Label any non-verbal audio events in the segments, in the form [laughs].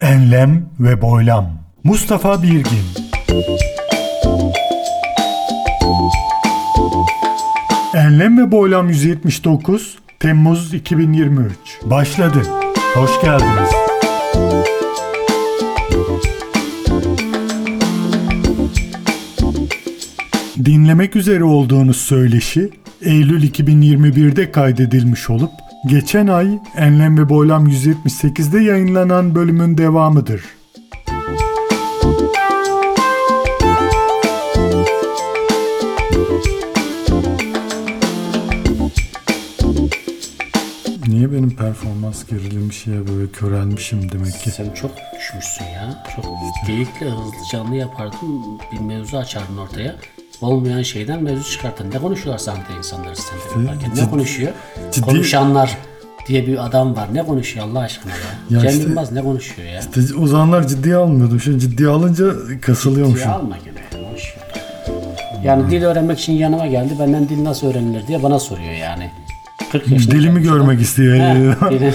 Enlem ve boylam. Mustafa Birgin. Enlem ve boylam 179 Temmuz 2023. Başladı. Hoş geldiniz. Dinlemek üzere olduğunuz söyleşi Eylül 2021'de kaydedilmiş olup geçen ay Enlem ve Boylam 178'de yayınlanan bölümün devamıdır. Niye benim performans gerilmiş ya böyle körelmişim demek ki. Sen çok düşmüşsün ya. Çok geyikle hızlı canlı yapardın. Bir mevzu açardın ortaya. Olmayan şeyden mevzu çıkartın. Ne konuşuyorlar sahnede insanlar sen yaparken? Ne ciddi- konuşuyor? ciddi- Konuşanlar diye bir adam var. Ne konuşuyor Allah aşkına ya? Ya Cem işte- Yılmaz ne konuşuyor ya? İşte o zamanlar ciddiye almıyordum. Şimdi ciddiye alınca kasılıyormuşum. Ya alma gibi. Yani dil öğrenmek için yanıma geldi. Benden dil nasıl öğrenilir diye bana soruyor yani. 40 yaşında. Dilimi görmek istiyor. [laughs] Yani dil,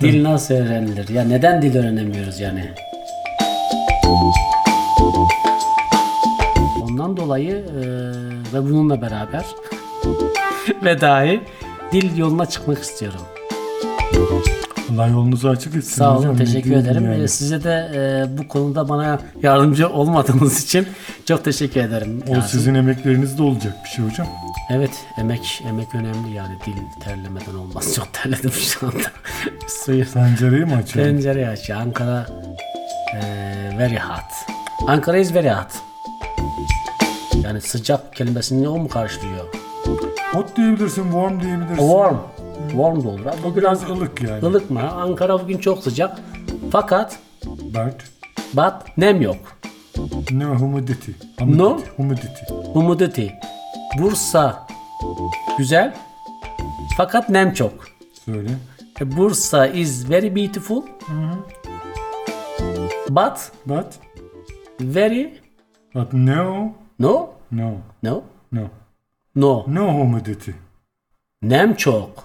[laughs] dil nasıl öğrenilir? Ya neden dil öğrenemiyoruz yani? Ondan dolayı eee, ve bununla beraber [laughs] ve dahi dil yoluna çıkmak istiyorum. Allah yolunuzu açık etsin. Sağ olun, hocam. Teşekkür ederim. yani. Ee, Size de e, bu konuda bana yardımcı olmadığınız için çok teşekkür ederim. O Yasin. sizin emeklerinizde olacak bir şey hocam. Evet, emek emek önemli yani dil terlemeden olmaz. Çok terledim şu anda. [laughs] Suyu Pencereyi mi açalım? pencere aç. Ankara e, very hot. Ankara is very hot. Yani sıcak kelimesini o mu karşılıyor? Hot diyebilirsin, warm diyebilirsin. Warm. Warm da olur. Bu biraz Biraz ılık yani. ılık mı? Ankara bugün çok sıcak. Fakat Bert. but nem yok. No humidity. No? Humidity. Humidity. Bursa güzel fakat nem çok. Söyle. E, Bursa is very beautiful but But, very but no, no no, no no. no No humidity. nem çok.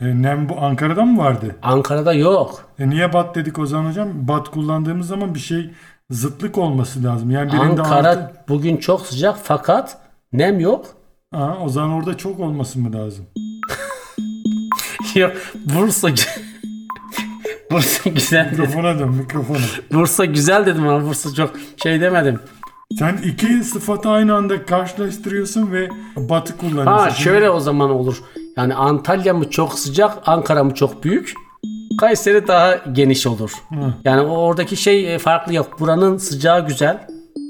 E, nem bu Ankara'da mı vardı? Ankara'da yok. E niye bat dedik o zaman hocam? Bat kullandığımız zaman bir şey zıtlık olması lazım. Yani birinde Ankara artı- bugün çok sıcak fakat nem yok. Aha, o zaman orada çok olması mı lazım? [laughs] yok Bursa [laughs] Bursa güzel dedim. Mikrofona dön mikrofona. Bursa güzel dedim ama Bursa çok şey demedim. Sen iki sıfatı aynı anda karşılaştırıyorsun ve batı kullanıyorsun. Ha şöyle o zaman olur. Yani Antalya mı çok sıcak, Ankara mı çok büyük? Kayseri daha geniş olur. Yani o oradaki şey e, farklı yok. Buranın sıcağı güzel.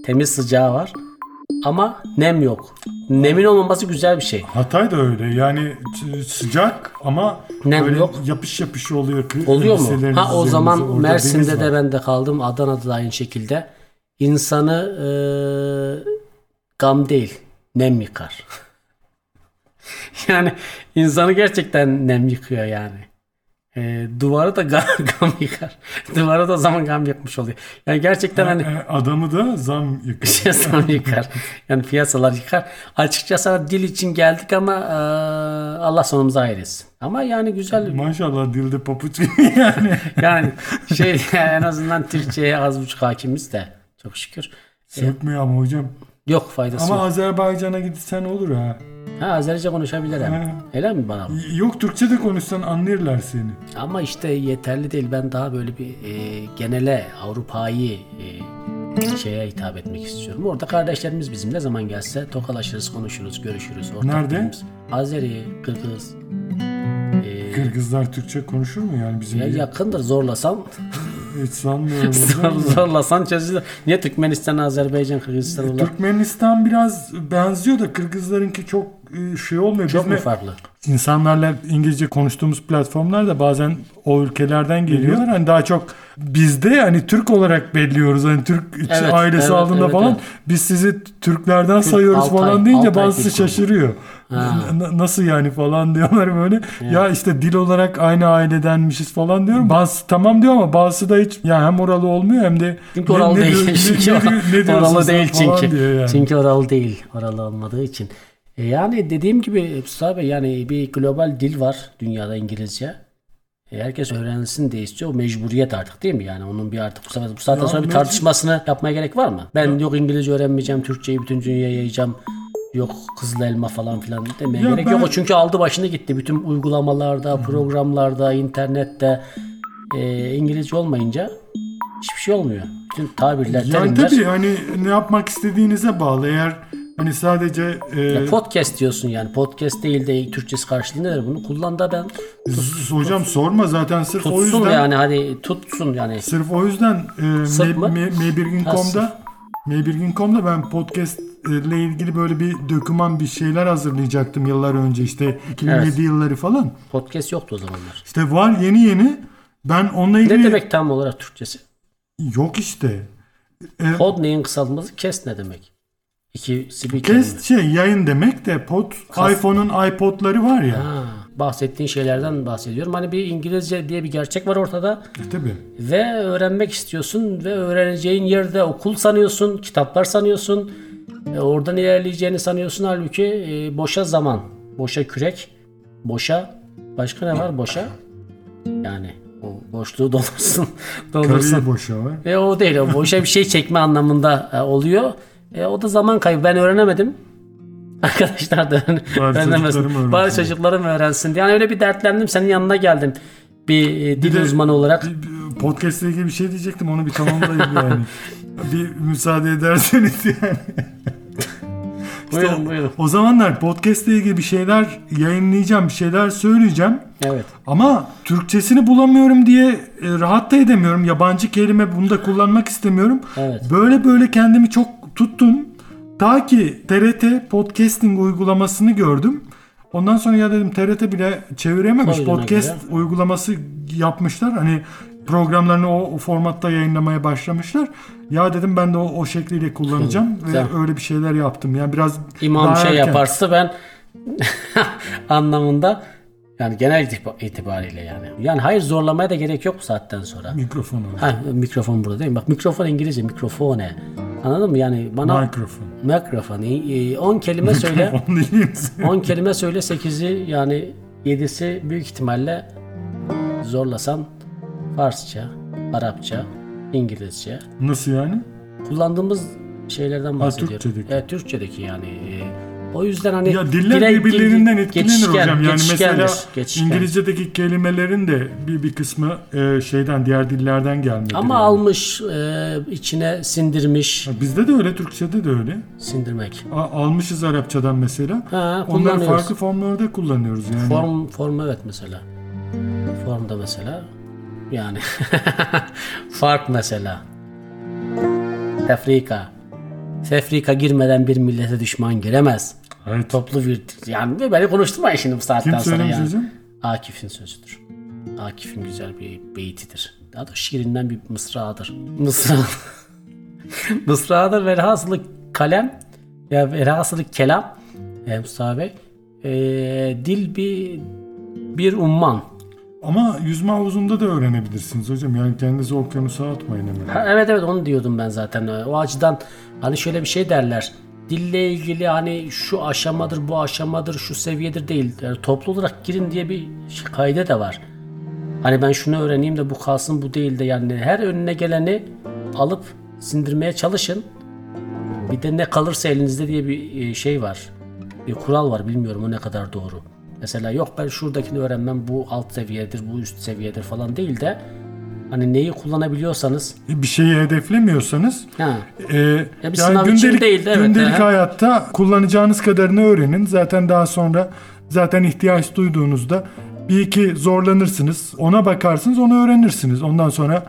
Temiz sıcağı var. Ama nem yok. Nemin olmaması güzel bir şey. Hatay da öyle. Yani sıcak ama Nem böyle yok. yapış yapış oluyor. Oluyor mu? Ha o zaman Orada Mersin'de de ben de kaldım. Adana'da da aynı şekilde. İnsanı e, gam değil, nem yıkar. [laughs] yani insanı gerçekten nem yıkıyor yani. E, duvarı da gam, [laughs] gam yıkar. Duvarı da zaman gam yıkmış oluyor. Yani gerçekten hani E, adamı da zam yıkıyor. [laughs] piyasalar yıkar. Yani piyasalar yıkar. Açıkçası dil için geldik ama e, Allah sonumuzu hayır etsin. Ama yani güzel Maşallah dilde papuç gibi yani. yani şey en azından Türkçe'ye az buçuk hakimiz de çok şükür. Sökmüyor ama hocam. Yok faydası Ama yok. Azerbaycan'a gitsen olur ha. Ha Azerice konuşabilirim. Ha. Öyle mi bana? Yok Türkçe de konuşsan anlarlar seni. Ama işte yeterli değil. Ben daha böyle bir e, genele Avrupa'yı e, şeye hitap etmek istiyorum. Orada kardeşlerimiz bizim ne zaman gelse tokalaşırız, konuşuruz, görüşürüz. Ortak Nerede? dilimiz. Azeri, Kırgız. E, Kırgızlar Türkçe konuşur mu yani bizim ya gibi? yakındır zorlasan Hiç sanmıyorum hocam. zorlasan çözülür. Niye Türkmenistan, Azerbaycan, Kırgızistan olarak Türkmenistan biraz benziyor da Kırgızlarınki çok e, şey olmuyor. çok Biz mu farklı? İnsanlarla İngilizce konuştuğumuz platformlar da bazen o ülkelerden geliyorlar. Hani daha çok bizde hani Türk olarak belliyoruz. Hani Türk Evet, ailesi evet, aldığında evet, falan evet. biz sizi Türklerden sayıyoruz Altay, falan deyince Altay bazısı Türk şaşırıyor. N- nasıl yani falan diyorlar böyle. Ya işte dil olarak aynı ailedenmişiz falan diyorum. Bazısı tamam diyor ama bazısı da hiç ya hem oralı olmuyor hem de Çünkü oralı ne, değil. ne- çünkü ne ne diyorsun oralı değil çünkü. yani. Çünkü oralı değil. Oralı olmadığı için. E yani dediğim gibi Mustafa Bey yani bir global dil var dünyada İngilizce. E, herkes öğrensin diye istiyor. O mecburiyet artık değil mi? Yani onun bir artık bu, sefer, bu saatten sonra bir tartışmasını yapmaya gerek var mı? Ben yok İngilizce öğrenmeyeceğim, Türkçeyi bütün dünyaya yayacağım. Yok kızıl elma falan filan demeye Ya gerek ben- yok. O çünkü aldı başını gitti. Bütün uygulamalarda, programlarda, internette e, İngilizce olmayınca hiçbir şey olmuyor. Bütün tabirler, Yani terimler. tabii hani ne yapmak istediğinize bağlı. Eğer hani sadece e, Ya podcast diyorsun yani. Podcast değil de Türkçesi karşılığı nedir bunu? Kullan da ben z- hocam sorma zaten sırf o tutsun yüzden yani hadi tutsun yani. sırf o yüzden e, Sırf mı? Me- Me- Ha, Meybirgin.com'da Meybirgin.com'da ben podcast ile ilgili böyle bir döküman bir şeyler hazırlayacaktım yıllar önce işte 2007 Evet. yılları falan. Podcast yoktu o zamanlar. İşte var yeni yeni. Ben onunla ilgili Ne demek tam olarak Türkçesi? yok işte. Pod neyin kısaltması? Kes ne demek? Bir kelime. Kes şey yayın demek de pod iPhone'un iPod'ları var ya. Ha, bahsettiğin şeylerden bahsediyorum. Hani bir İngilizce diye bir gerçek var ortada E, tabii. ve öğrenmek istiyorsun ve öğreneceğin yerde okul sanıyorsun, kitaplar sanıyorsun. E, oradan ilerleyeceğini sanıyorsun halbuki e, boşa zaman, boşa kürek, boşa başka ne var boşa? Yani o boşluğu [laughs] dolursun, dolursun. Karıyı boşa var. Ve o değil. O boşa bir şey çekme anlamında e, oluyor. E, o da zaman kaybı. Ben öğrenemedim. [laughs] Arkadaşlar da öğrenemesin. Bari çocuklarım öğrensin. diye. Yani öyle bir dertlendim. Senin yanına geldim. Bir e, dil de- uzmanı olarak. Bir- bir Podcast ile ilgili bir şey diyecektim onu bir tamamlayayım yani. [laughs] bir müsaade ederseniz yani. Buyurun buyurun. O zamanlar podcast ile ilgili bir şeyler yayınlayacağım, bir şeyler söyleyeceğim. Evet. Ama Türkçesini bulamıyorum diye e, rahat da edemiyorum. Yabancı kelime bunu da kullanmak istemiyorum. Evet. Böyle böyle kendimi çok tuttum. Ta ki TRT podcasting uygulamasını gördüm. Ondan sonra ya dedim TRT bile çevirememiş. Koyduğuna Podcast göre. uygulaması yapmışlar. Hani programlarını o, o formatta yayınlamaya başlamışlar. Ya dedim ben de o, o şekliyle kullanacağım ve güzel. öyle bir şeyler yaptım. Yani biraz İmam şey erken. yaparsa ben [laughs] anlamında yani genel itiba- itibariyle yani. Yani hayır zorlamaya da gerek yok bu saatten sonra. mikrofonu. Ha, mikrofon burada değil mi? Bak mikrofon İngilizce mikrofone. Anladın mı? Yani bana Mikrofon. mikrofon 10 kelime söyle. Onu diyeyim. 10 kelime söyle 8'i yani 7'si büyük ihtimalle zorlasan Farsça, Arapça, İngilizce. Nasıl yani? Kullandığımız şeylerden bahsediyorum. Türkçedeki. Evet, Türkçedeki yani. E, O yüzden hani Ya diller direkt birbirlerinden etkilenir geçişken- hocam. Yani mesela geçişken. İngilizce'deki kelimelerin de bir, bir kısmı e, şeyden diğer dillerden gelmedi. ama almış, e, içine sindirmiş, Bizde de öyle, Türkçe'de de öyle. sindirmek. A- almışız Arapçadan mesela. Ha, Onları farklı formlarda kullanıyoruz yani. Form form evet mesela. Formda mesela yani [laughs] fark mesela. Tefrika. Tefrika girmeden bir millete düşman giremez. Evet. Toplu bir yani ve beni konuşturmayın şimdi bu saatten Kim sonra söylemiş yani. hocam? Akif'in sözüdür. Akif'in güzel bir beytidir. Daha doğrusu şiirinden bir mısradır. Mısra. [laughs] mısradır velhasılı kalem ya velhasılı kelam e, Mustafa Bey. E, dil bir bir umman. Ama yüzme havuzunda da öğrenebilirsiniz hocam. Yani kendinizi okyanusa atmayın hemen. Ha, evet evet onu diyordum ben zaten. O açıdan hani şöyle bir şey derler. Dille ilgili hani şu aşamadır, bu aşamadır, şu seviyedir değil. Yani toplu olarak girin diye bir şey- kaide de var. Hani ben şunu öğreneyim de bu kalsın bu değil de yani her önüne geleni alıp sindirmeye çalışın. Bir de ne kalırsa elinizde diye bir e, şey var. Bir kural var bilmiyorum o ne kadar doğru. Mesela yok ben şuradakini öğrenmem bu alt seviyedir bu üst seviyedir falan değil de hani neyi kullanabiliyorsanız E, Bir şeyi hedeflemiyorsanız ha, e, Ya bir sınav için değil, evet, gündelik aha. hayatta kullanacağınız kadarını öğrenin. Zaten daha sonra zaten ihtiyaç duyduğunuzda bir iki zorlanırsınız. Ona bakarsınız, onu öğrenirsiniz. Ondan sonra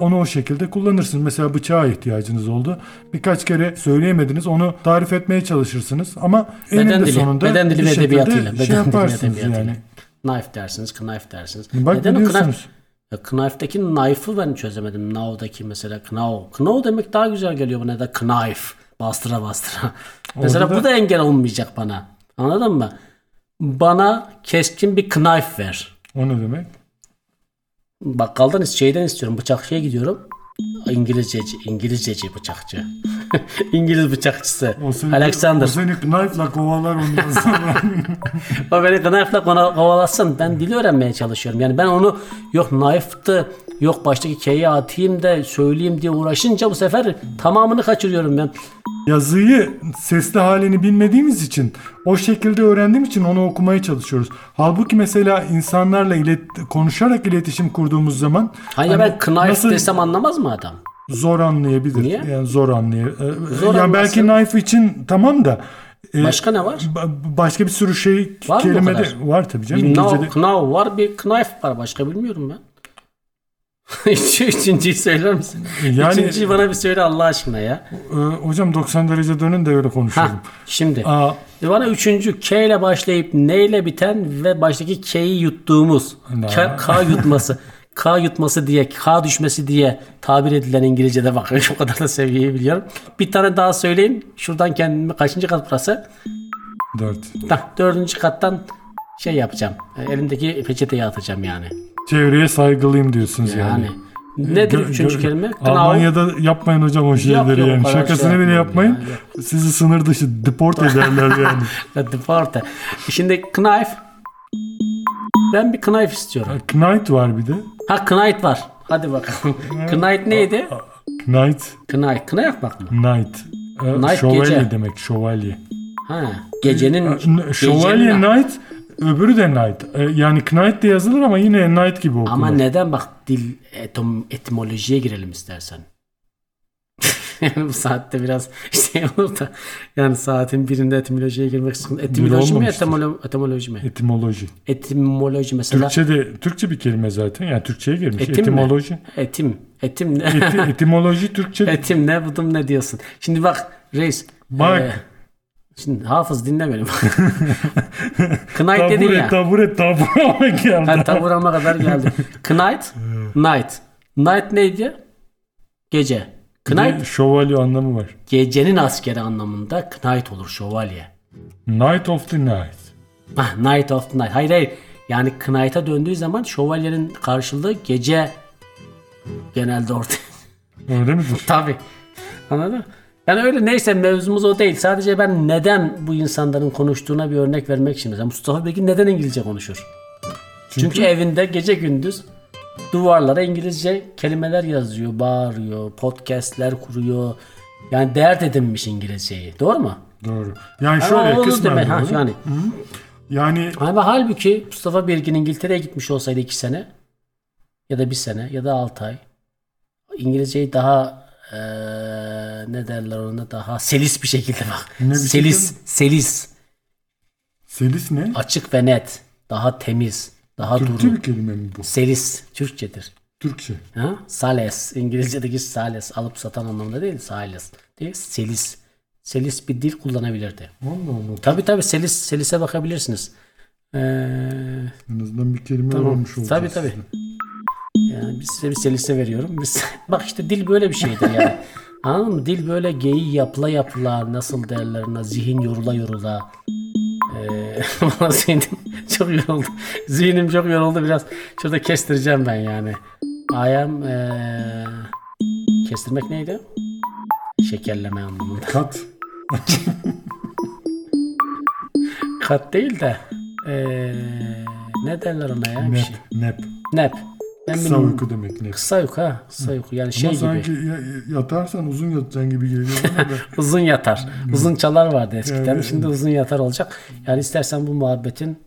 onu o şekilde kullanırsınız. Mesela bıçağa ihtiyacınız oldu. Birkaç kere söyleyemediniz. Onu tarif etmeye çalışırsınız. Ama beden eninde dili, sonunda beden dili bir şekilde edebiyatıyla, şey beden dili yaparsınız edebiyatıyla. yani. Knife dersiniz, knife dersiniz. Bak Neden o knife? Knife'daki knife'ı ben çözemedim. Know'daki mesela knaw. Knaw demek daha güzel geliyor bana da knife. Bastıra bastıra. [laughs] mesela da- bu da engel olmayacak bana. Anladın mı? Bana keskin bir knife ver. O ne demek? Bakkaldan şeyden istiyorum. Bıçakçıya gidiyorum. İngilizceci, İngilizceci bıçakçı. [laughs] İngiliz bıçakçısı. O seni, Alexander. O seni knife'la kovalar ondan [laughs] sonra. O beni knife'la kovalasın. Ben dili öğrenmeye çalışıyorum. Yani ben onu yok knife'tı yok baştaki K'yi atayım da söyleyeyim diye uğraşınca bu sefer tamamını kaçırıyorum ben. Yazıyı sesli halini bilmediğimiz için o şekilde öğrendiğim için onu okumaya çalışıyoruz. Halbuki mesela insanlarla ilet konuşarak iletişim kurduğumuz zaman Hani, hani ben knife nasıl desem anlamaz mı adam? Zor anlayabilir. Niye? Yani zor anlay. Zor Zor yani belki knife için tamam da e, Başka ne var? ba- başka bir sürü şey Var kelimede var tabii canım. Bir knife, knife var bir knife var. Başka bilmiyorum ben. [laughs] Üçüncüyü söyler misin? Yani- Üçüncüyü bana bir söyle Allah aşkına ya. Ee, hocam 90 derece dönün de öyle konuşalım. Ha, şimdi Aa, bana üçüncü K ile başlayıp N ile biten ve baştaki K'yi yuttuğumuz K, K yutması. [laughs] K yutması diye, K düşmesi diye tabir edilen İngilizce'de bak [laughs] o kadar da seviyeyi biliyorum. Bir tane daha söyleyeyim. Şuradan kendimi kaçıncı kat burası? 4. Hah, dördüncü kattan şey yapacağım. E, Elimdeki peçeteyi atacağım yani. Çevreye saygılıyım diyorsunuz yani. Yani. Nedir Gö- üçüncü gö- kelime? Almanya'da yapmayın hocam o şeyleri yok, o yani. Şakasını şey bile yapmayın. ya, Sizi sınır dışı deport ederler yani. [laughs] La Deporte. Şimdi knife. Ben bir knife istiyorum. Knight var bir de. Ha knight var. Hadi bakalım. knight neydi? Knight, Knight. Kına yakmak mı? knight. Ee, Knight şövalye gece. demek, şövalye. Ha. Gecenin Şövalye gecenin- knight, öbürü de knight. Ee, yani knight de yazılır ama yine knight gibi okunur. Ama neden bak dil etom, etimolojiye girelim istersen. [laughs] yani bu saatte biraz şey olur da yani saatin birinde etimolojiye girmek sıkıntı. Etimoloji mi etimolo, etimoloji mi? Etimoloji. Etimoloji mesela. Türkçe'de, Türkçe bir kelime zaten. Yani Türkçe'ye girmiş. Etim mi? Etimoloji. Etim. Etim ne? Eti, [laughs] etimoloji Türkçe. Etim ne budum ne diyorsun. Şimdi bak reis. Bak. e, şimdi hafız dinle beni. [laughs] Knight dedin tabure, ya. tabure, tabure geldi. Ha, taburama kadar geldi. Knight. Night. Night neydi? Gece. Knight Şövalye anlamı var. gecenin askeri anlamında knight olur şövalye. Night of the night. Ah, night of the night. Hayır hayır. Yani knight'a döndüğü zaman şövalyenin karşılığı gece genelde ortaya. Öyle midir? [laughs] Tabii. Anladın mı? Yani öyle neyse mevzumuz o değil. Sadece ben neden bu insanların konuştuğuna bir örnek vermek için. Mesela Mustafa Bilgin neden İngilizce konuşur? Çünkü, evinde gece gündüz duvarlara İngilizce kelimeler yazıyor, bağırıyor, podcastler kuruyor. Yani dert edinmiş İngilizceyi. Doğru mu? Doğru. Yani Ama şöyle olur kısmen. Ha, yani. Yani Ama halbuki Mustafa Bilgin İngiltere'ye gitmiş olsaydı iki sene ya da bir sene ya da altı ay İngilizceyi daha eee, ne derler ona daha selis bir şekilde bak. Ne bir selis, selis, selis ne? açık ve net, daha temiz, daha Türkçe duru. bir kelime mi bu? Selis Türkçedir. Türkçe. Ha? Sales. İngilizce'deki sales. Alıp satan anlamında değil. Sales. Değil. Selis. Selis bir dil kullanabilirdi. Allah Allah. Tabi tabi selis. Selise bakabilirsiniz. Ee, En azından bir kelime Tamam. öğrenmiş olacağız. Tabii tabii. Yani biz size bir selise veriyorum. Biz, [laughs] bak işte dil böyle bir şeydir yani. [laughs] Anladın mı? Dil böyle geyi yapıla yapıla nasıl derler zihin yorula yorula. Ee, [laughs] çok yoruldu. [laughs] Zihnim çok yoruldu biraz. Şurada kestireceğim ben yani. Ayam ee, kestirmek neydi? Şekerleme anlamında. Kat. [laughs] Kat değil de ee, ne derler ona ya Nep. şey. Nep. Nep. Ben Kısa bilmiyorum. uyku demek nep. Kısa uyku ha. Kısa uyku. Yani şey Ama gibi. sanki ya- yatarsan uzun yatacaksın gibi geliyor. [laughs] Uzun yatar. Uzun çalar vardı eskiden. Evet. Şimdi uzun yatar olacak. Yani istersen bu muhabbetin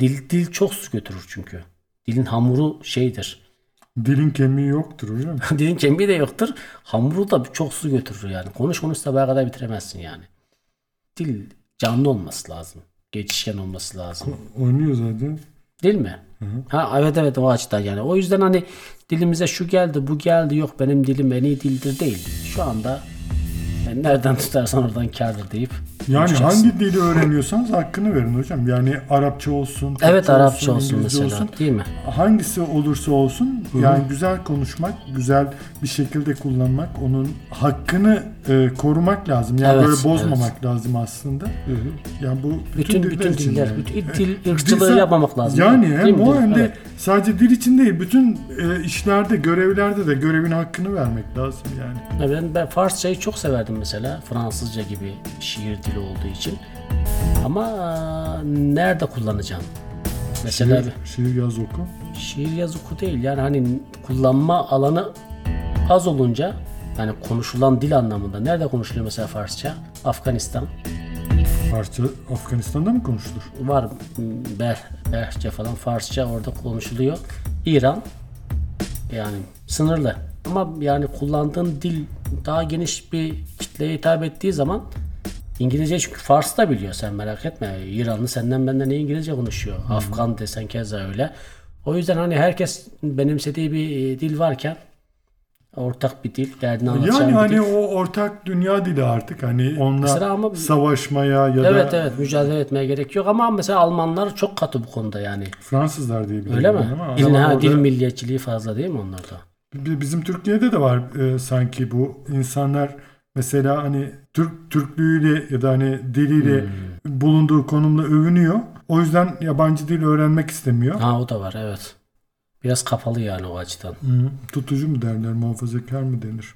dil dil çok su götürür çünkü. Dilin hamuru şeydir. Dilin kemiği yoktur hocam. [laughs] Dilin kemiği de yoktur. Hamuru da çok su götürür yani. Konuş konuş sabaha kadar bitiremezsin yani. Dil canlı olması lazım. Geçişken olması lazım. Oynuyor zaten. Değil mi? Ha evet evet o açıdan yani. O yüzden hani dilimize şu geldi bu geldi yok benim dilim en iyi dildir değil. Şu anda yani nereden tutarsan oradan kârdır deyip Yani hangi dili öğreniyorsanız hakkını verin hocam. Yani Arapça olsun, Türkçe Evet Arapça olsun İngilizce mesela olsun. değil mi? Hangisi olursa olsun yani güzel konuşmak, güzel bir şekilde kullanmak, onun hakkını e, korumak lazım. Yani Evet, böyle bozmamak lazım aslında. Yani bu bütün, Bütün diller bütün için diller, yani. bütün dil ırkçılığı Dil- yapmamak lazım. Yani hem o hem de evet. sadece dil için değil, bütün e, işlerde, görevlerde de görevin hakkını vermek lazım yani. Ya Ben, ben Farsçayı çok severdim mesela Fransızca gibi şiir dili olduğu için. Ama e, nerede kullanacaksın? Mesela Şiir, şiir yaz oku. şiir yazı oku değil yani hani kullanma alanı az olunca yani konuşulan dil anlamında nerede konuşuluyor mesela Farsça? Afganistan Farsça Afganistan'da mı konuşulur? var Ber, Berhçe falan Farsça orada konuşuluyor. İran yani sınırlı ama yani kullandığın dil daha geniş bir kitleye hitap ettiği zaman İngilizce çünkü Fars da biliyor sen merak etme. İranlı senden benden iyi İngilizce konuşuyor. Afgan desen keza öyle. O yüzden hani herkes benimsediği bir dil varken ortak bir dil, derdini anlatacağın Yani hani dil. o ortak dünya dili artık hani onunla ama- savaşmaya ya Evet da evet mücadele etmeye gerek yok ama mesela Almanlar çok katı bu konuda yani. Fransızlar diye biliyorum Öyle mi? ben ama Dil, ama ha, orada- dil milliyetçiliği fazla değil mi onlarda? Bi- Bizim Türkiye'de de var e, sanki bu insanlar mesela hani Türk Türklüğüyle ya da hani diliyle Hmm. bulunduğu konumla övünüyor. O yüzden yabancı dil öğrenmek istemiyor. Ha o da var evet. Biraz kapalı yani o açıdan. Hı, Tutucu mu derler, muhafazakar mı denir?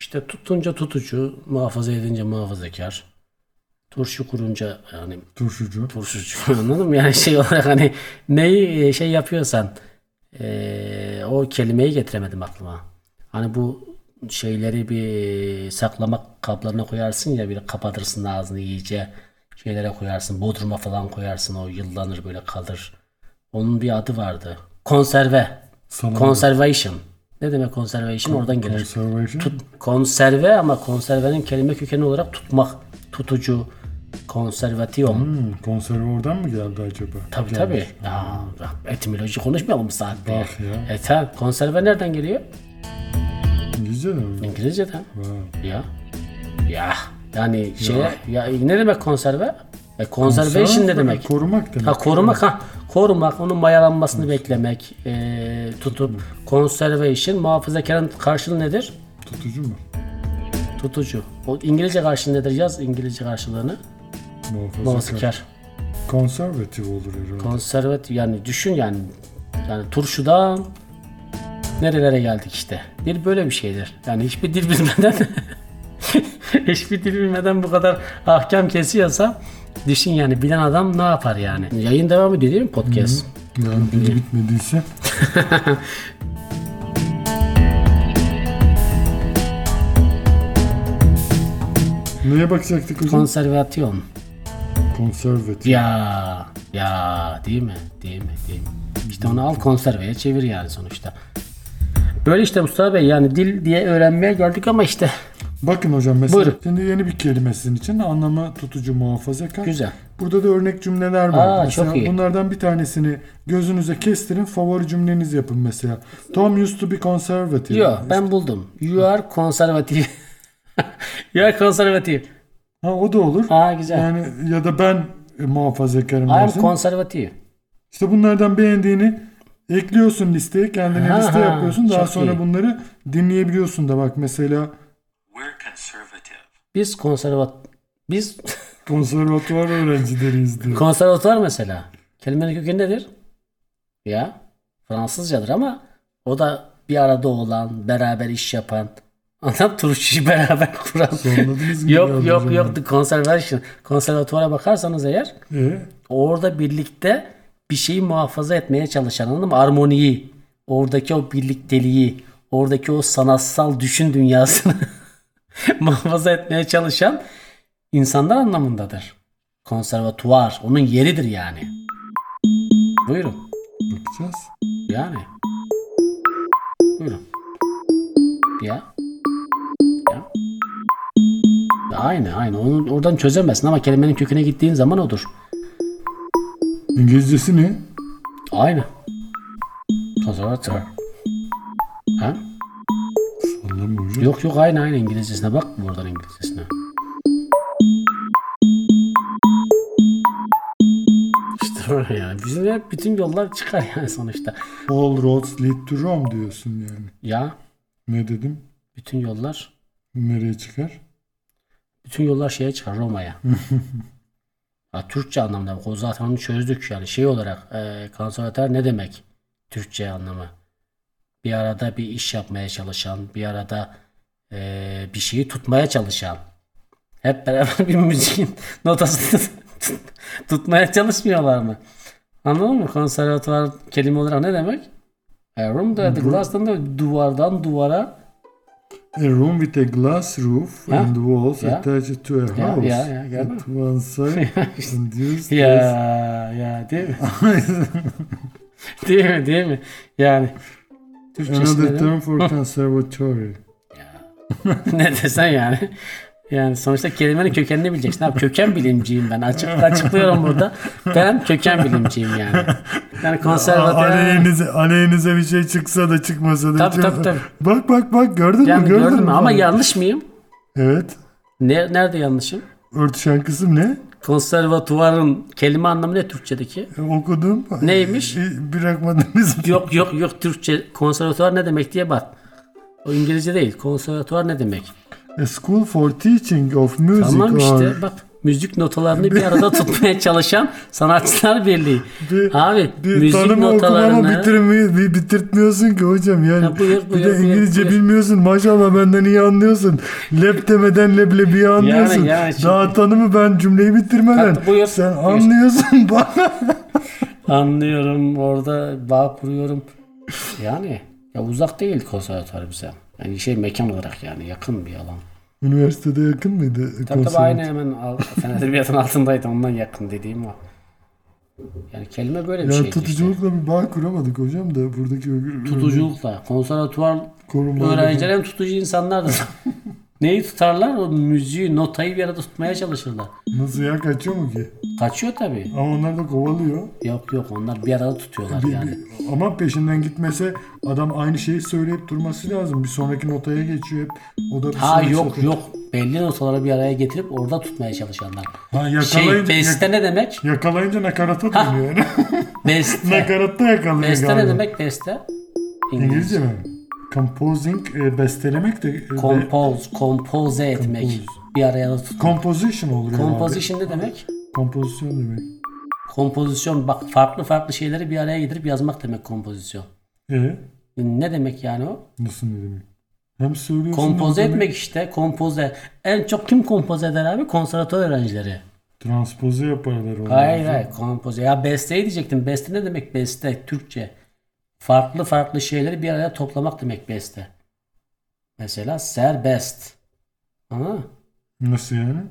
İşte tutunca tutucu, muhafaza edince muhafazakar. Turşu kurunca yani Turşucu. turşucu [laughs] anladın mı? Yani şey olarak hani neyi e, şey yapıyorsan e, o kelimeyi getiremedim aklıma. Hani bu şeyleri bir saklama kaplarına koyarsın ya bir kapatırsın ağzını iyice şeylere koyarsın. Bodruma falan koyarsın o yıllanır böyle kalır. Onun bir adı vardı. Konserve. Salam. Conservation. Ne demek conservation? Oradan gelir. Conservation. Tut, konserve ama konservenin kelime kökeni olarak tutmak, tutucu, konservasyon. Hmm, konserve oradan mı geldi acaba? Tabii Gelmiş. tabii. Ya, etimoloji konuşmayalım bu saatte. Bak ya. E tabi konserve nereden geliyor? İngilizce mi? İngilizceden. Wow. Ya. Ya. Yani şeye ya ne demek konserve? E, conservation ne demek? Korumak demek. Ha korumak ha. Korumak, onun mayalanmasını beklemek, e, tutup conservation muhafazakarın karşılığı nedir? Tutucu mu? Tutucu. O İngilizce karşılığı nedir? Yaz İngilizce karşılığını. Muhafazakar. Muhafazakar. Konservatif olur herhalde. Konservatif yani düşün yani yani turşudan nerelere geldik işte. Dil böyle bir şeydir. Yani hiçbir dil bilmeden [laughs] hiçbir dil bilmeden bu kadar ahkam kesiyorsa düşün yani bilen adam ne yapar yani. Yayın devam ediyor değil mi podcast? yani biri bitmediyse. [laughs] Neye bakacaktık hocam? Konservasyon. Konservatif. Ya ya değil mi? Değil mi? Değil mi? İşte onu al konserveye çevir yani sonuçta. Böyle işte Mustafa Bey yani dil diye öğrenmeye geldik ama işte Bakın hocam mesela Buyurun. şimdi yeni bir kelime sizin için anlamı tutucu muhafazakar. güzel. Burada da örnek cümleler var. Aa, mesela çok iyi. bunlardan bir tanesini gözünüze kestirin favori cümleniz yapın mesela. Tom used to be conservative. Yok ben buldum. You are konservatif. [laughs] you are konservatif. Ha o da olur. Aa güzel. Yani ya da ben e, muhafazakarım I am dersin. konservatif. İşte bunlardan beğendiğini ekliyorsun listeye. Kendine Ha, liste ha, yapıyorsun. Daha sonra iyi. bunları dinleyebiliyorsun da bak mesela conservative. Biz konservat biz [laughs] konservatuvar öğrencileriyiz diyor. konservatuvar mesela. Kelimenin kökeni nedir? Ya Fransızcadır ama o da bir arada olan, beraber iş yapan, adam turşuyu beraber kuran. Yok yok yok the conservation. Konservatuvara bakarsanız eğer E, orada birlikte bir şeyi muhafaza etmeye çalışan anladın mı? Armoniyi, oradaki o birlikteliği, oradaki o sanatsal düşün dünyasını [laughs] [laughs] muhafaza etmeye çalışan insanlar anlamındadır. Konservatuvar onun yeridir yani. Buyurun. bakacağız. Yani. Buyurun. Ya. Ya. Aynı aynı. Onu oradan çözemezsin ama kelimenin köküne gittiğin zaman odur. İngilizcesi ne? Aynı. Konservatör. Ha? Hocam. Yok yok aynı aynı İngilizcesine bak buradan İngilizcesine. İşte böyle yani. Bizim hep bütün yollar çıkar yani sonuçta. All roads lead to Rome diyorsun yani. Ya Ne dedim? bütün yollar Nereye çıkar? bütün yollar şeye çıkar Roma'ya. [laughs] ya, Türkçe anlamda o zaten onu çözdük yani şey olarak e, konservatör ne demek Türkçe anlamı? Bir arada bir iş yapmaya çalışan, bir arada e, bir şeyi tutmaya çalışan Hep beraber [laughs] bir müziğin notasını tutmaya çalışmıyorlar mı? Anladın mı? Konservatuvar kelime olarak ne demek? A room the glass'tan da duvardan duvara A room with a glass roof Ha? and walls Ya. attached to a Ya, house. ya, ya, gördün At one side [laughs] and used ya as- ya değil mi? [laughs] değil mi? Değil mi? Yani Türkçesi Another term for conservatory. [laughs] ne desen yani. Yani sonuçta kelimenin kökenini bileceksin. Abi köken bilimciyim ben. Açık açıklıyorum burada. Ben köken bilimciyim yani. Yani konservatör. Aleyhinize, aleyhinize bir şey çıksa da çıkmasa da. Tabii, hiç- tabii, tabii. Bak bak bak gördün mü? Yani Gördün, gördün mü? Ama yanlış mıyım? Evet. Ne, nerede yanlışım? Örtüşen kısım ne? Konservatuvarın kelime anlamı ne Türkçedeki? E, Okudum. Neymiş? E, Bırakmadınız mı? Yok yok yok Türkçe konservatuvar ne demek diye bak. O İngilizce değil. Konservatuvar ne demek? A school for teaching of music Tamam or işte bak müzik notalarını bir arada [laughs] tutmaya çalışan sanatçılar birliği. bir, Abi bir müzik notalarını bitirmi, bir bitirtmiyorsun ki hocam yani. Ha, buyur, bir buyur, de buyur, İngilizce buyur. bilmiyorsun maşallah benden iyi anlıyorsun. Lep demeden leblebiyi anlıyorsun. yani şimdi- Daha tanımı ben cümleyi bitirmeden. Ha, buyur, Sen buyur. anlıyorsun [laughs] bana. anlıyorum orada bağ kuruyorum. Yani ya uzak değil konservatuvar bize. Yani şey mekan olarak yani yakın bir alan. Üniversitede yakın mıydı? Tabii tabii konservatuvar? aynı hemen al- fen altındaydı ondan yakın dediğim o. Yani kelime böyle bir Ya şey. işte. tutuculukla bir bağ kuramadık hocam da buradaki Tutuculukla. Konservatuvar öğrenciler en tutucu insanlardır. [laughs] Neyi tutarlar? O müziği, notayı bir arada tutmaya çalışırlar. Nasıl ya kaçıyor mu ki? Kaçıyor tabii. Ama onlar da kovalıyor. Yok yok onlar bir arada tutuyorlar Bir- yani. bir- ama peşinden gitmese adam aynı şeyi söyleyip durması lazım. Bir sonraki notaya geçiyor hep. O da bir Ha sonraki yok nota- yok. Belli notaları bir araya getirip orada tutmaya çalışanlar. Ha Şey yakalayınca, beste ne demek? yak- yakalayınca nakarata dönüyor yani. Beste. [laughs] Nakaratta yakalıyor beste galiba. ne demek beste? İngilizce mi? Composing, e, bestelemek de... e, Compose, compose etmek. Compose. Bir araya tutmak. composition olur herhalde. Composition ne demek? Kompozisyon demek. Kompozisyon bak farklı farklı şeyleri bir araya getirip yazmak demek kompozisyon. E Ne demek yani o? nasıl ne demek? Hem söylüyorsun... Kompoze hem de- etmek işte kompoze. En çok kim kompoze eder abi? Konservatuvar öğrencileri. Transpoze yaparlar onu. Hayır hayır kompoze. Ya beste diyecektim. Beste ne demek beste? Türkçe. Farklı farklı şeyleri bir araya toplamak demek beste. Mesela serbest. Anladın mı? Nasıl yani?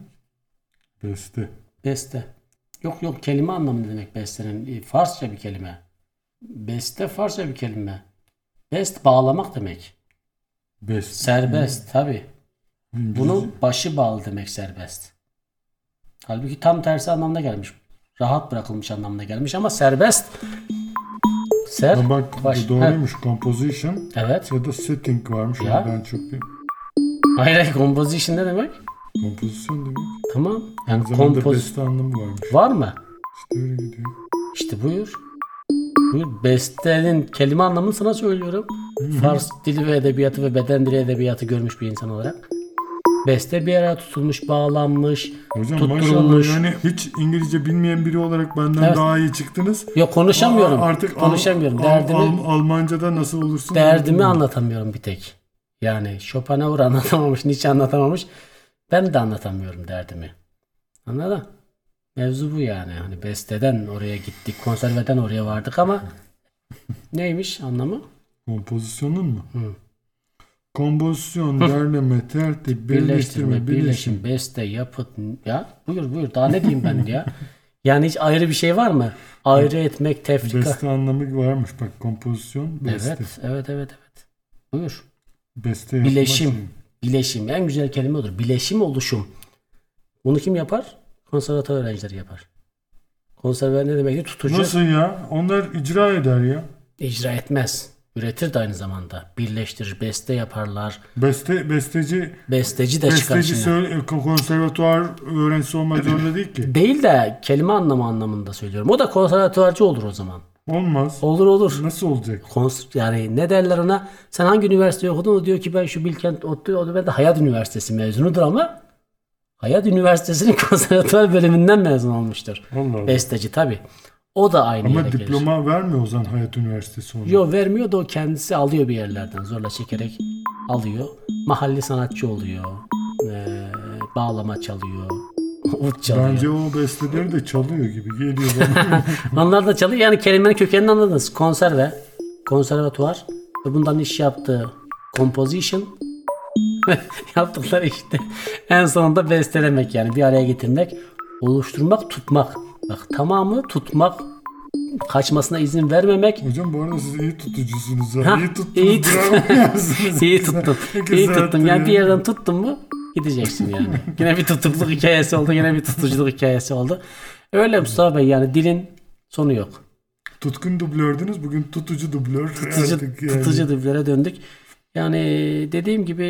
Beste. Beste. Yok yok kelime anlamı demek bestenin. E, Farsça bir kelime. Beste Farsça bir kelime. Best bağlamak demek. Best. Serbest tabi. Bunun başı bağlı demek serbest. Halbuki tam tersi anlamda gelmiş. Rahat bırakılmış anlamda gelmiş ama serbest. Ser. Ha bak baş- doğruymuş. Composition Evet. ya da setting varmış. Ya. Ben çok bir Hayır hayır composition ne demek? kompozisyon demek. Tamam. Yani kompoz beste anlamı varmış. var mı? İşte öyle gidiyor. İşte buyur. Buyur. Bestenin kelime anlamını sana söylüyorum. Fars dili ve edebiyatı ve beden dili edebiyatı görmüş bir insan olarak. Beste bir araya tutulmuş, bağlanmış, Hocam tutturulmuş. maşallah yani hiç İngilizce bilmeyen biri olarak benden Evet. daha iyi çıktınız. Yok konuşamıyorum. Aa, Artık Al- konuşamıyorum. Al- Derdimi Al- Almanca'da nasıl olursun? Derdimi anlatamıyorum bir tek. Yani Schopenhauer [laughs] anlatamamış, Nietzsche anlatamamış. Ben de anlatamıyorum derdimi. Anladın? Mevzu bu yani. Hani besteden oraya gittik, konserveden oraya vardık ama neymiş anlamı? Kompozisyonun mu? Kompozisyon, derleme, tertip, Birleştirme, birleştirme, birleşim, beste, yapıt. Ya buyur buyur. Daha ne diyeyim ben ya? [laughs] Yani hiç ayrı bir şey var mı? Ayrı etmek, tefrika. Beste anlamı varmış bak kompozisyon, beste. Evet, evet, evet, evet. Buyur. Beste yapma Bileşim. şeyi. Bileşim. En güzel kelime odur. Bileşim oluşum. Bunu kim yapar? Konservatuvar öğrencileri yapar. Konservatuvar ne demek? Tutucu. Nasıl ya? Onlar icra eder ya. İcra etmez. Üretir de aynı zamanda. Birleştirir. Beste yaparlar. Beste, besteci, Besteci de çıkar besteci şimdi. söyle, konservatuar öğrencisi olmak zorunda değil ki. Değil de kelime anlamı anlamında söylüyorum. O da konservatuvarcı olur o zaman. Olmaz. Olur olur. Nasıl olacak? Kons yani ne derler ona? Sen hangi üniversite okudun? O diyor ki ben şu Bilkent ODTÜ, o da ben de Hayat Üniversitesi mezunudur ama Hayat Üniversitesi'nin [laughs] konservatuvar bölümünden mezun olmuştur. Allah Allah. Besteci tabi. O da aynı Ama yere gelir. diploma vermiyor o zaman Hayat Üniversitesi onu. Yo vermiyor da o kendisi alıyor bir yerlerden zorla çekerek alıyor. Mahalli sanatçı oluyor. Ee, bağlama çalıyor. [laughs] Ut çalıyor. Bence o besteleri de çalıyor gibi geliyor bana. [laughs] Onlar da çalıyor. Yani kelimenin kökenini anladınız. Konserve, konservatuvar ve bundan iş yaptığı composition [laughs] yaptıkları işte en sonunda bestelemek yani bir araya getirmek, oluşturmak, tutmak. Bak tamamı tutmak, kaçmasına izin vermemek. Hocam bu arada siz iyi tutucusunuz. Ha. Ha, iyi tuttunuz. iyi tut-. [laughs] İyi tuttum. [laughs] İyi tuttum. Yani bir ya. yerden tuttun mu gideceksin yani. [laughs] Yine bir tutukluk hikayesi oldu. Yine bir tutuculuk hikayesi oldu. Öyle Mustafa Bey yani dilin sonu yok. Tutkun dublördünüz. Bugün tutucu dublör. tutucu, yani. tutucu diplere döndük. Yani dediğim gibi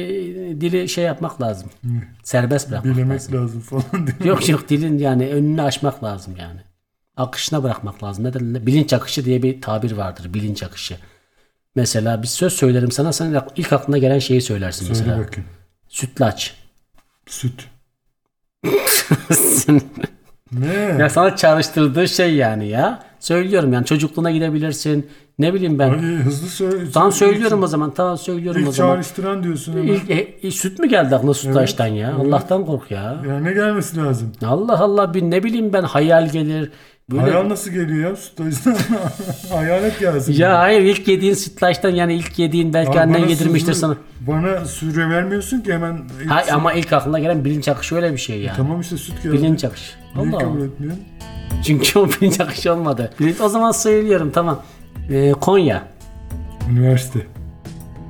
dili şey yapmak lazım. Serbest bırakmak Bilemek lazım. lazım falan. Yok yok dilin yani önünü açmak lazım yani. Akışına bırakmak lazım. Ne derler? Bilinç akışı diye bir tabir vardır. Bilinç akışı. Mesela bir söz söylerim sana. Sen ilk aklına gelen şeyi söylersin Söyle mesela. bakayım. Sütlaç. Süt. [laughs] Ne? ya sana çağrıştırdığı şey yani ya. Söylüyorum yani çocukluğuna gidebilirsin. Ne bileyim ben. Ay, hızlı söyle. Tamam söylüyorum o zaman. Tamam söylüyorum İlk o zaman. çağrıştıran diyorsun hemen. İlk, e, e, süt mü geldi aklına sütlaçtan ya? Allah'tan kork ya. Ya ne gelmesi lazım? Allah Allah bir ne bileyim ben hayal gelir. Böyle Hayal nasıl geliyor ya? Sütlacından [laughs] hayalet gelsin. Ya hayır ilk yediğin sütlaçtan yani ilk yediğin belki annen bana yedirmiştir sana. Bana süre vermiyorsun ki hemen. ilk Hayır ama ilk aklına gelen bilinç akışı öyle bir şey yani. Tamam işte süt geldi. Bilinç akışı. Niye Allah kabul Allah. etmiyorsun? Çünkü o [laughs] bilinç akışı olmadı. Bilinç, o zaman söylüyorum tamam. Ee, Konya. Üniversite.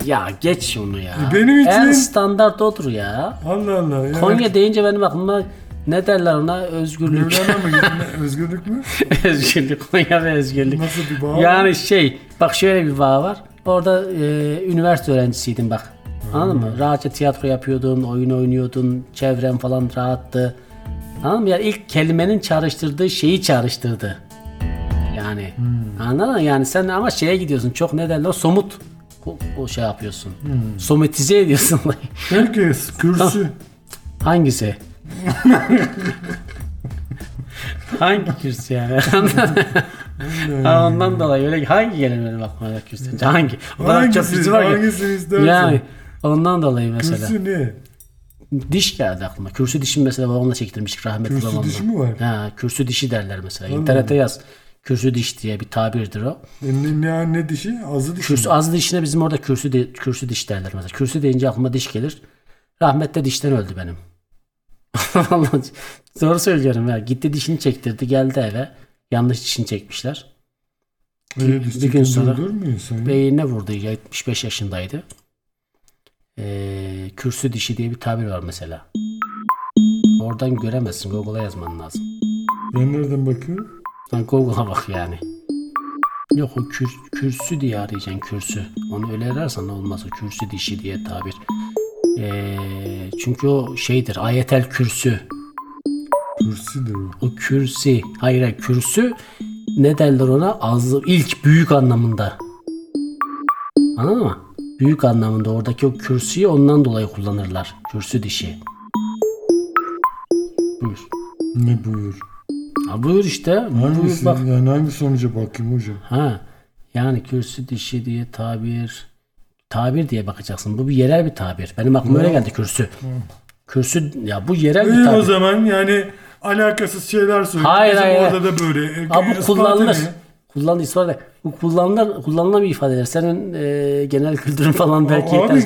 Ya geç şunu ya. Benim için- En standart odur ya. Allah Allah. Ya. Konya deyince benim aklıma ne derler ona? Özgürlük. Mevlana mı gittin? [laughs] Özgürlük mü? özgürlük. Konya ve özgürlük. Nasıl bir bağ? Yani şey bak şöyle bir bağ var. Orada e, üniversite öğrencisiydin bak. Anladın mı? Rahatça tiyatro yapıyordun, oyun oynuyordun, çevren falan rahattı. Anladın mı? Yani ilk kelimenin çağrıştırdığı şeyi çağrıştırdı. Yani anladın mı? Yani sen ama şeye gidiyorsun. Çok ne derler? Somut o, o şey yapıyorsun. Somatize ediyorsun. [laughs] Herkes. Kürsü. Hangisi? [laughs] Hangi kürsü yani? [laughs] ha, ondan dolayı öyle hangi gelir benim aklıma kürsü? Hangi? O kadar çok kürsü var ki. Hangisini istersen. Yani ondan dolayı mesela. Kürsü ne? Diş geldi aklıma. Kürsü dişim mesela babamla çektirmiştik rahmetli Kürsü babamla. dişi mi var? Ha, kürsü dişi derler mesela. İnternete yaz. Kürsü diş diye bir tabirdir o. Ne, ne, ne dişi? Azı dişi. Kürsü mi? az dişine bizim orada kürsü de, kürsü diş derler mesela. Kürsü deyince aklıma diş gelir. Rahmetli dişten öldü benim. [laughs] Doğru söylüyorum ya. Gitti dişini çektirdi geldi eve. Yanlış dişini çekmişler. Öyle diş bir gün sonra-? Beynine vurdu. 75 yaşındaydı. Ee, kürsü dişi diye bir tabir var mesela. Oradan göremezsin. Google'a yazman lazım. Ben nereden bakıyorum? Sen Google'a bak yani. Yok o kür, kürsü diye arayacaksın kürsü. Onu öyle ararsan olmaz o kürsü dişi diye tabir. Ee, çünkü o şeydir ayetel kürsü. Kürsüdür o. O kürsi. Hayır hayır, kürsü ne derler ona? Az, ilk büyük anlamında. Anladın mı? Büyük anlamında oradaki o kürsüyü ondan dolayı kullanırlar. Kürsü dişi. Buyur. Ne buyur? Ha, buyur işte. Buyur Hangisi? bak. Yani hangi sonuca bakayım hocam? Ha. Yani kürsü dişi diye tabir. Tabir diye bakacaksın. Bu bir yerel bir tabir. Benim aklıma öyle geldi kürsü. Kürsü ya bu yerel bir İyi o tabir. zaman yani alakasız şeyler söylüyor. Hayır, Bizim hayır, orada da böyle. E, Ha bu ispatı kullanılır. Kullanılır. Sonra bu kullanılır, kullanılan bir ifadeler. Senin e, genel kültürün falan belki Abi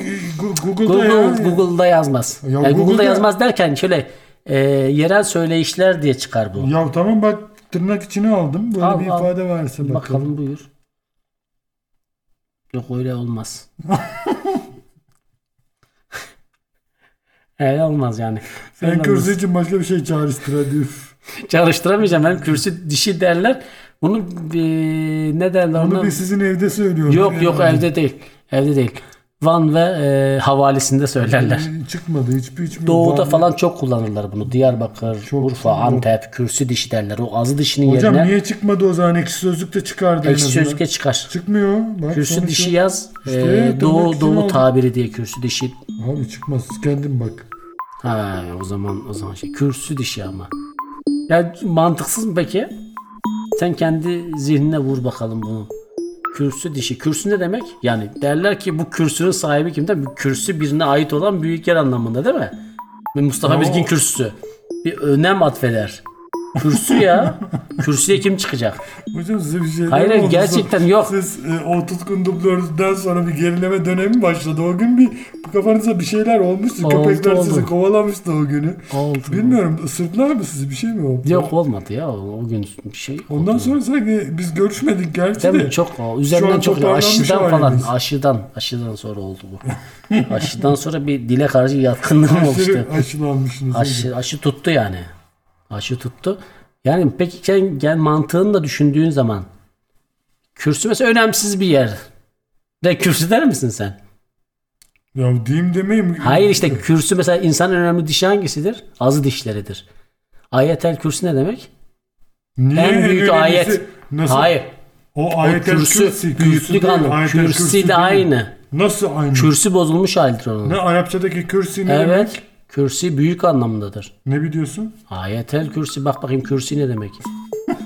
Google'da Google, ya. Google'da yazmaz. Ya yani Google'da, Google'da- yazmaz derken şöyle e, yerel söyleyişler diye çıkar bu. Ya tamam bak tırnak içine aldım. Böyle Al, bir al. ifade varsa bakalım. Bakalım buyur. Yok öyle olmaz. [laughs] öyle olmaz yani. Sen Öyle kürsü olmaz. için başka bir şey çağrıştır hadi. üf. Çalıştıramayacağım. Benim kürsü dişi derler. Bunu e, ne derler Onu bir sizin evde söylüyorum. Yok yok evde değil. Evde değil. Van ve e, havalisinde söylerler. Çıkmadı hiçbir hiçbir. Doğuda Van- falan çok kullanırlar bunu. Diyarbakır, Çok Urfa, çok. Antep, kürsü dişi derler. O azı dişinin Hocam yerine niye çıkmadı o zaman ekşi sözlükte çıkardı en ekşi azından. sözlüğe çıkar. Çıkmıyor. Bak, Kürsü sonuç dişi yaz. İşte e, doğu doğu aldım. tabiri diye kürsü dişi. Abi çıkmaz kendin bak. Ha o zaman o zaman şey kürsü dişi ama. Ya mantıksız mı peki? Sen kendi zihnine vur bakalım bunu. Kürsü dişi. Kürsü ne demek? Yani derler ki bu kürsünün sahibi kimden? Bu kürsü birine ait olan büyük yer anlamında değil mi? Mustafa o- kürsüsü. Bir önem atfeder. Kürsü ya. Kürsüye kim çıkacak? Hocam size bir şey Hayır, gerçekten yok. Siz e, o tutkun dublörden sonra bir gerileme dönemi başladı. O gün bir kafanıza bir şeyler olmuştu. Oldu, Köpekler oldu. sizi kovalamıştı o günü. Oldu. Bilmiyorum ısırdılar mı sizi bir şey mi oldu? Yok olmadı ya o gün bir şey. Ondan oldu. sonra sanki biz görüşmedik gerçi Değil de. mi? Çok o, üzerinden çok aşıdan falan. halimiz. Aşıdan, aşıdan sonra oldu bu. aşıdan sonra bir dile karşı yatkınlığım. Aşırı aşılanmışsınız. Aşı, aşı tuttu yani. Aşı tuttu. Yani peki sen gel mantığını da düşündüğün zaman kürsü mesela önemsiz bir yer. De kürsü der misin sen? Ya diyeyim demeyeyim. Hayır işte kürsü mesela insanın önemli dişi hangisidir? Azı dişleridir. Ayetel kürsü ne demek? Niye en büyük önemlisi- ayet. Nasıl? Hayır. O O ayetel kürsü, kürsi. büyüklük anlamı. Kürsi değil. de aynı. Nasıl aynı? Kürsü bozulmuş halidir onun. Ne Arapçadaki kürsi ne demek? Kürsi büyük anlamındadır. Ne biliyorsun? Ayetel kürsi bak bakayım kürsi ne demek?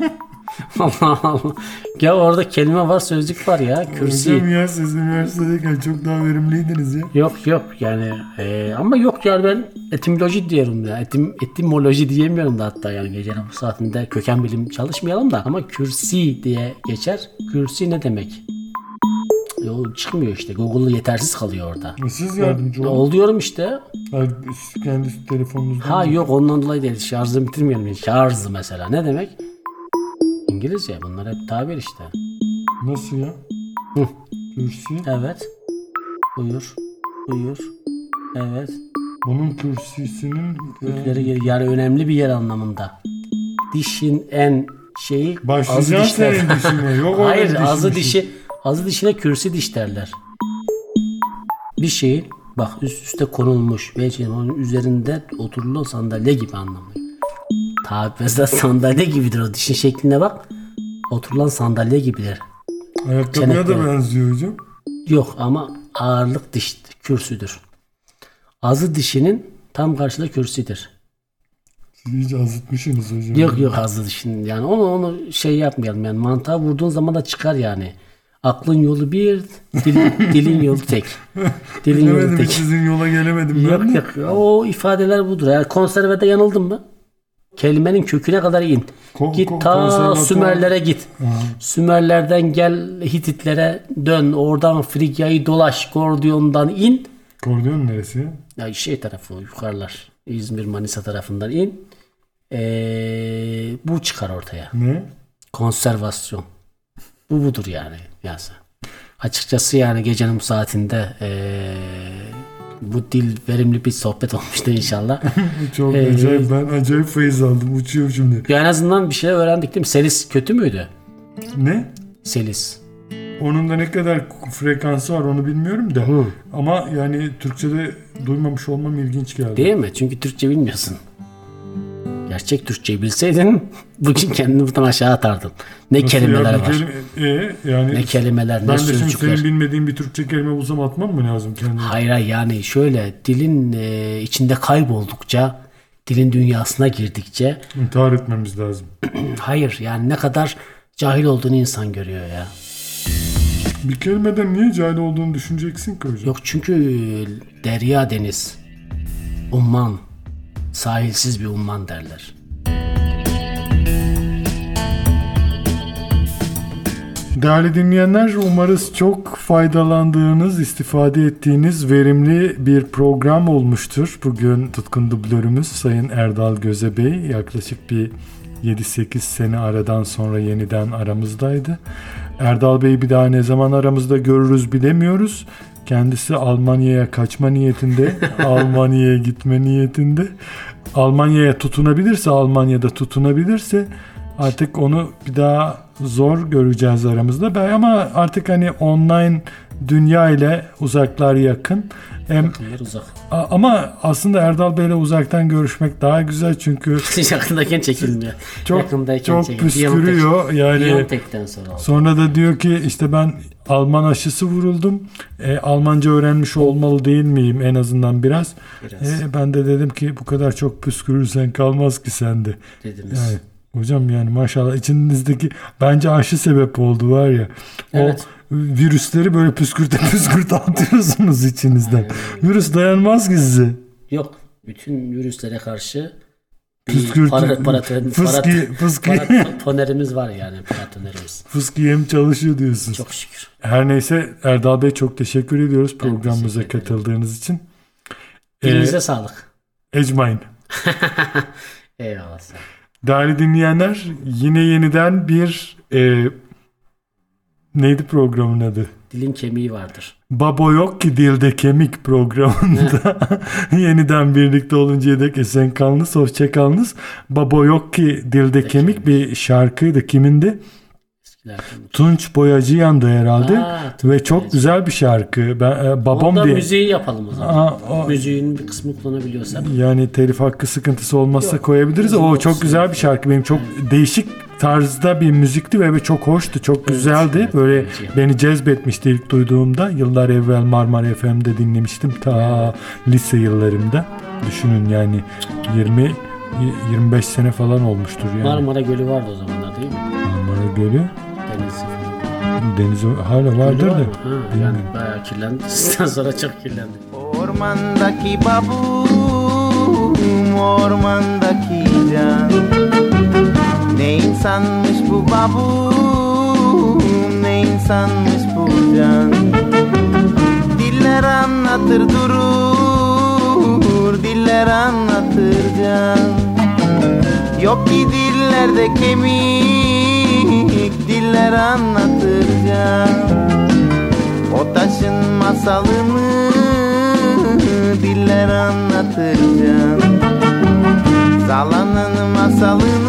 [laughs] Allah Allah. Ya orada kelime var sözcük var ya kürsi. Hocam ya siz üniversitedeyken çok daha verimliydiniz ya. Yok yok yani e, ama yok yani ben etimoloji diyorum ya Etim, etimoloji diyemiyorum da hatta yani gecenin bu saatinde köken bilim çalışmayalım da ama kürsi diye geçer. Kürsi ne demek? E, o çıkmıyor işte Google yetersiz kalıyor orada. Siz yardımcı olun. Oluyorum işte. Hayır, siz kendi telefonunuzdan. Ha yok ondan dolayı değil. Şarjı bitirmeyelim. Şarj mesela ne demek? İngilizce bunlar hep tabir işte. Nasıl ya? Hı. Kürsi. Evet. Buyur. Buyur. Evet. Bunun kürsisinin e, Kökleri geri- yani önemli bir yer anlamında. Dişin en şeyi başlayacağım senin dişine. Yok Hayır azı dişmiş. dişi azı dişine kürsi diş derler. Bir şeyin bak üst üste konulmuş ve şey, onun üzerinde oturulan sandalye gibi anlamı. Tabi mesela sandalye gibidir o dişin şekline bak. Oturulan sandalye gibidir. Ayakkabıya da benziyor hocam. Yok ama ağırlık diş kürsüdür. Azı dişinin tam karşılığı kürsüdür. Siz iyice azıtmışsınız hocam. Yok yok azı dişinin yani onu onu şey yapmayalım yani mantığa vurduğun zaman da çıkar yani. Aklın yolu bir, dil- dilin yolu tek. Dilin yolu tek. sizin yola gelemedim ben Yok yok o ifadeler budur. Yani konservede yanıldın mı? Kelimenin köküne kadar in. Ko- git ko- ta Sümerlere git. Sümerlerden gel Hititlere dön. Oradan Frigya'yı dolaş. Gordion'dan in. Kordiyon neresi? Ya şey tarafı yukarılar. İzmir Manisa tarafından in. Ee, bu çıkar ortaya. Ne? Konservasyon. Bu budur yani. yani. Açıkçası yani gecenin bu saatinde ee, bu dil verimli bir sohbet [laughs] olmuştu inşallah. [laughs] Çok Ee, acayip. Ben acayip feyiz aldım. Uçuyorum şimdi. ya en azından bir şey öğrendik değil mi? Selis kötü müydü? Ne? Selis. Onun da ne kadar frekansı var onu bilmiyorum da. Hı. Ama yani Türkçe'de duymamış olmam ilginç geldi. Değil mi? Çünkü Türkçe bilmiyorsun. Gerçek Türkçeyi bilseydin [laughs] bugün kendini buradan aşağı atardın. Ne Nasıl kelimeler ya? Var. kelime- e, yani Ne kelimeler, ne ben de şimdi sözcükler. senin bilmediğin bir Türkçe kelime bulsam atmam mı lazım kendime? Hayır hayır, yani şöyle dilin e, içinde kayboldukça dilin dünyasına girdikçe İntihar etmemiz lazım. [clears throat] hayır yani ne kadar cahil olduğunu insan görüyor ya. Bir kelimeden niye cahil olduğunu düşüneceksin ki hocam? Yok çünkü derya deniz umman sahilsiz bir umman derler. Değerli dinleyenler umarız çok faydalandığınız, istifade ettiğiniz verimli bir program olmuştur. Bugün tutkun dublörümüz Sayın Erdal Göze Bey yaklaşık bir 7-8 sene aradan sonra yeniden aramızdaydı. Erdal Bey bir daha ne zaman aramızda görürüz bilemiyoruz. Kendisi Almanya'ya kaçma niyetinde, [laughs] Almanya'ya gitme niyetinde. Almanya'ya tutunabilirse, Almanya'da tutunabilirse artık onu bir daha zor göreceğiz aramızda. Ama artık hani online dünya ile uzaklar yakın. Hem uzak. ama aslında Erdal Bey'le uzaktan görüşmek daha güzel çünkü [laughs] Yakındayken çekilmiyor. çok Yakındayken çok çekilmiyor. püskürüyor. Yani sonra oldu. Sonra da diyor ki işte ben Alman aşısı vuruldum. E, Almanca öğrenmiş olmalı değil miyim en azından biraz. Biraz E, ben de dedim ki bu kadar çok püskürürsen kalmaz ki sende. dediniz. Yani hocam yani maşallah içinizdeki bence aşı sebep oldu var ya. O Evet. virüsleri böyle püskürte püskürte atıyorsunuz içinizden. Virüs dayanmaz ki size. Yok Bütün virüslere karşı bir Püskürtü- para, paraton, fıski- fıski. paratonerimiz var yani paratonerimiz. Fıskiyem çalışıyor diyorsun. Çok şükür. Her neyse Erdal Bey çok teşekkür ediyoruz programımıza teşekkür katıldığınız için. Ee, Dilinize sağlık. Ecmain. [laughs] Eyvallah. Değerli dinleyenler yine yeniden bir e, neydi programın adı? Dilin kemiği vardır. Babo yok ki dilde kemik programında [laughs] yeniden birlikte oluncaya dek esen kalınız, hoşça kalınız. Babo yok ki dilde kemik bir şarkıydı. Kimindi? Tunç Boyacıyan'dı herhalde. Aa, Ve çok Boyacı. güzel bir şarkı. Ben e, babam diye müziği yapalım o zaman. Aa, o- Müziğin bir kısmını kullanabiliyorsak. yani telif hakkı sıkıntısı olmazsa Yok, koyabiliriz. O çok güzel bir şarkı. Benim çok değişik tarzda bir müzikti ve çok hoştu. Çok güzeldi. evet, Böyle evet. beni cezbetmişti ilk duyduğumda. Yıllar evvel Marmara FM'de dinlemiştim. Ta lise yıllarımda. Düşünün yani 20 25 sene falan olmuştur yani. Marmara Gölü vardı o zamanlar değil mi? Marmara Gölü. Deniz. Deniz hala vardır var da. mı? Ha, yani bayağı kirlendi. [laughs] Sizden sonra çok kirlendi. Ormandaki babum, ormandaki can Ne insanmış bu babum, ne insanmış bu can. Diller anlatır durur, diller anlatır can. Yok ki dillerde kemik, diller anlatır can. O taşın masalını diller anlatacağım Zalanın masalını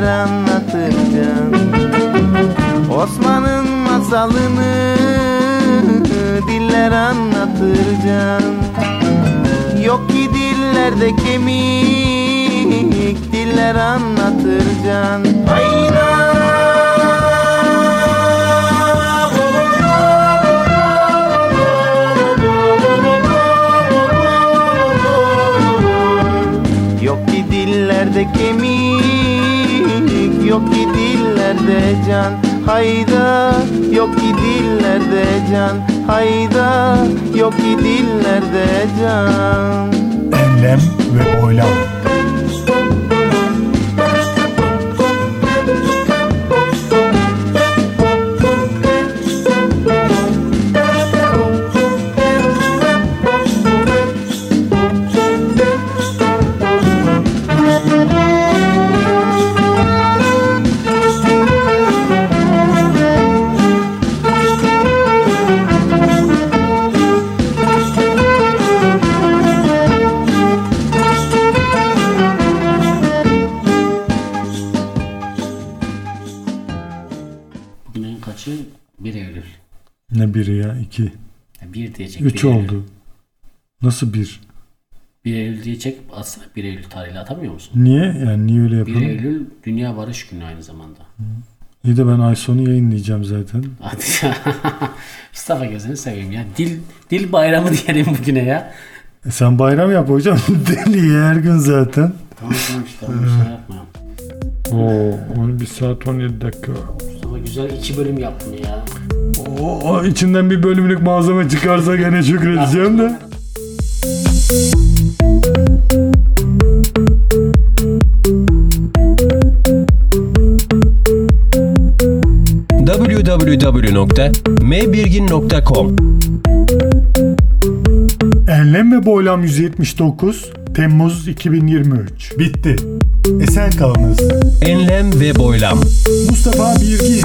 diller anlatacağım Osman'ın masalını diller anlatacağım Yok ki dillerde kemik diller anlatacağım Hayda Yok ki dillerde kemik Yok ki dillerde can. Hayda Yok ki dillerde can. Hayda Yok ki dillerde can. Enlem ve boylam. Ne biri ya? iki. Ya Bir diyecek. Üç 1 Eylül. oldu. Nasıl bir? 1 Eylül diyecek aslında 1 Eylül tarihiyle atamıyor musun? Niye? Yani niye öyle 1 yapalım? Eylül Dünya Barış Günü aynı zamanda. İyi de ben ay sonu yayınlayacağım zaten. [laughs] Hadi ya. Mustafa gözünü seveyim ya. Dil dil bayramı diyelim bugüne ya. E sen bayram yap hocam. [laughs] Deli her gün zaten. Tamam tamam işte tamam, şey yapma. Oo, 11 saat 17 dakika. Mustafa güzel iki bölüm yap bunu ya. O, içinden bir bölümlük malzeme çıkarsa gene şükredeceğim de. www.mbirgin.com Enlem ve Boylam 179 Temmuz 2023. Bitti. Esen kalınız. Enlem ve Boylam Mustafa Birgin.